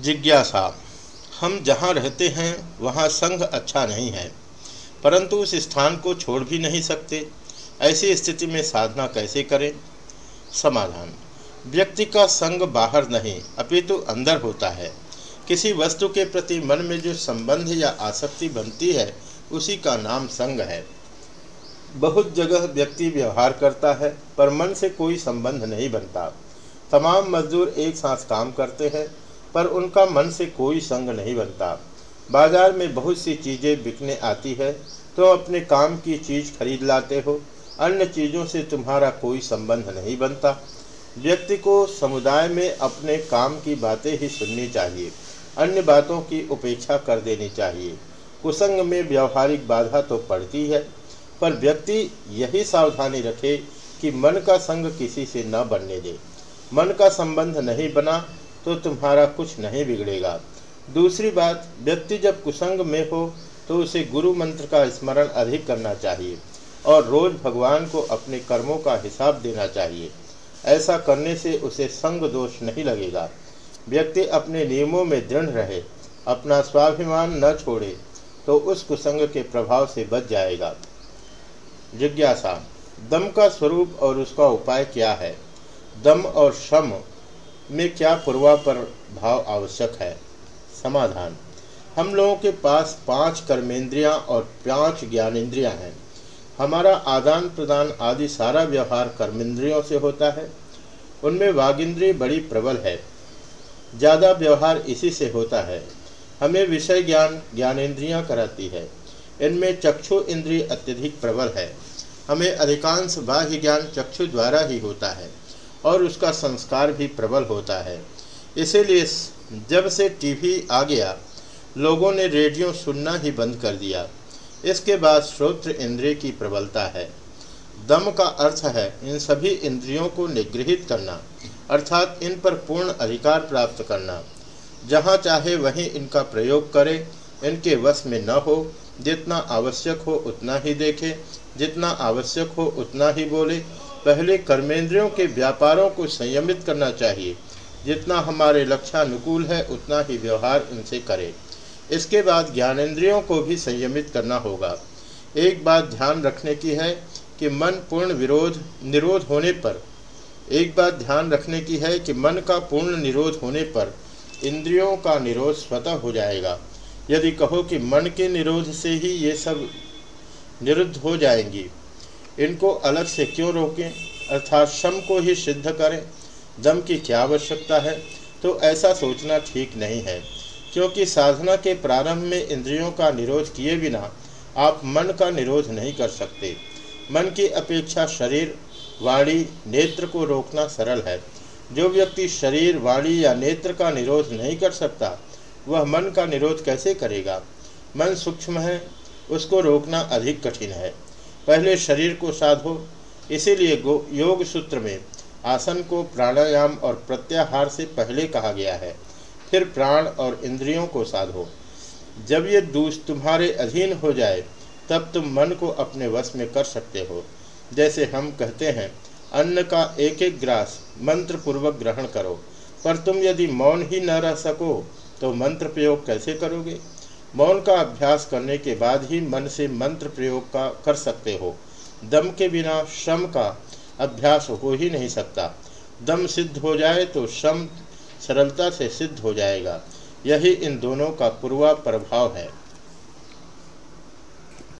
जिज्ञासा। हम जहाँ रहते हैं, वहाँ संघ अच्छा नहीं है। परंतु उस स्थान को छोड़ भी नहीं सकते। ऐसी स्थिति में साधना कैसे करें? समाधान। व्यक्ति का संग बाहर नहीं, अपितु अंदर होता है। किसी वस्तु के प्रति मन में जो संबंध या आसक्ति बनती है, उसी का नाम संग है। बहुत जगह व्यक्ति व्यवहार करता है, पर मन से कोई संबंध नहीं बनता। तमाम मजदूर एक साथ काम करते हैं पर उनका मन से कोई संग नहीं बनता। बाज़ार में बहुत सी चीज़ें बिकने आती है तो अपने काम की चीज़ खरीद लाते हो, अन्य चीज़ों से तुम्हारा कोई संबंध नहीं बनता। व्यक्ति को समुदाय में अपने काम की बातें ही सुननी चाहिए, अन्य बातों की उपेक्षा कर देनी चाहिए। कुसंग में व्यवहारिक बाधा तो पड़ती है, पर व्यक्ति यही सावधानी रखे कि मन का संग किसी से न बनने दे। मन का संबंध नहीं बना तो तुम्हारा कुछ नहीं बिगड़ेगा। दूसरी बात, व्यक्ति जब कुसंग में हो तो उसे गुरु मंत्र का स्मरण अधिक करना चाहिए और रोज भगवान को अपने कर्मों का हिसाब देना चाहिए। ऐसा करने से उसे संग दोष नहीं लगेगा। व्यक्ति अपने नियमों में दृढ़ रहे, अपना स्वाभिमान न छोड़े तो उस कुसंग के प्रभाव से बच जाएगा। जिज्ञासा, दम का स्वरूप और उसका उपाय क्या है? दम और श्रम में क्या पूर्वापर भाव आवश्यक है? समाधान। हम लोगों के पास पाँच कर्मेंद्रियाँ और पाँच ज्ञानेन्द्रियाँ हैं। हमारा आदान प्रदान आदि सारा व्यवहार कर्मेंद्रियों से होता है। उनमें वागिंद्रिय बड़ी प्रबल है। ज़्यादा व्यवहार इसी से होता है। हमें विषय ज्ञान ज्ञानेन्द्रियाँ कराती है। इनमें चक्षु इंद्रिय अत्यधिक प्रबल है। हमें अधिकांश बाह्य ज्ञान चक्षु द्वारा ही होता है। और उसका संस्कार भी प्रबल होता है। इसीलिए जब से टीवी आ गया, लोगों ने रेडियो सुनना ही बंद कर दिया। इसके बाद श्रोत्र इंद्रिय की प्रबलता है। दम का अर्थ है इन सभी इंद्रियों को निगृहित करना, अर्थात इन पर पूर्ण अधिकार प्राप्त करना। जहाँ चाहे वहीं इनका प्रयोग करें, इनके वश में न हो, जितना आवश्यक हो उतना ही देखे, जितना आवश्यक हो उतना ही बोले पहले कर्मेंद्रियों के व्यापारों को संयमित करना चाहिए। जितना हमारे लक्ष्यानुकूल है, उतना ही व्यवहार इनसे करें। इसके बाद ज्ञानेन्द्रियों को भी संयमित करना होगा। एक बात ध्यान रखने की है कि मन पूर्ण विरोध, निरोध होने पर, एक बात ध्यान रखने की है कि मन का पूर्ण निरोध होने पर इंद्रियों का निरोध स्वतः हो जाएगा। यदि कहो कि मन के निरोध से ही ये सब निरुद्ध हो जाएँगी इनको अलग से क्यों रोकें? अर्थात श्रम को ही सिद्ध करें। दम की क्या आवश्यकता है? तो ऐसा सोचना ठीक नहीं है, क्योंकि साधना के प्रारंभ में इंद्रियों का निरोध किए बिना आप मन का निरोध नहीं कर सकते। मन की अपेक्षा शरीर, वाणी, नेत्र को रोकना सरल है। जो व्यक्ति शरीर, वाणी या नेत्र का निरोध नहीं कर सकता, वह मन का निरोध कैसे करेगा? मन सूक्ष्म है, उसको रोकना अधिक कठिन है। पहले शरीर को साधो, इसीलिए योग सूत्र में आसन को प्राणायाम और प्रत्याहार से पहले कहा गया है। फिर प्राण और इंद्रियों को साधो। जब ये दूष तुम्हारे अधीन हो जाए, तब तुम मन को अपने वश में कर सकते हो। जैसे हम कहते हैं, अन्न का एक एक ग्रास मंत्र पूर्वक ग्रहण करो, पर तुम यदि मौन ही न रह सको तो मंत्र प्रयोग कैसे करोगे? मौन का अभ्यास करने के बाद ही मन से मंत्र प्रयोग का कर सकते हो। दम के बिना श्रम का अभ्यास हो ही नहीं सकता। दम सिद्ध हो जाए तो श्रम सरलता से सिद्ध हो जाएगा। यही इन दोनों का पूर्वा प्रभाव है।